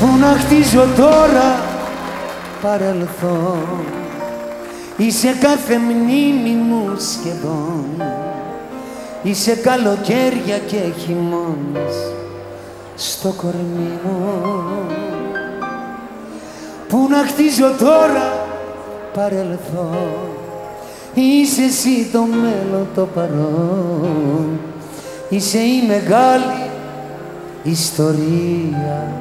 Πού να χτίζω τώρα. Παρελθόν. Είσαι κάθε μνήμη μου σχεδόν. Είσαι καλοκαίρια και χειμώνας στο κορμί μου. Πού να χτίζω τώρα. Παρελθόν. Είσαι εσύ το μέλλον το παρόν. Είσαι η μεγάλη ιστορία.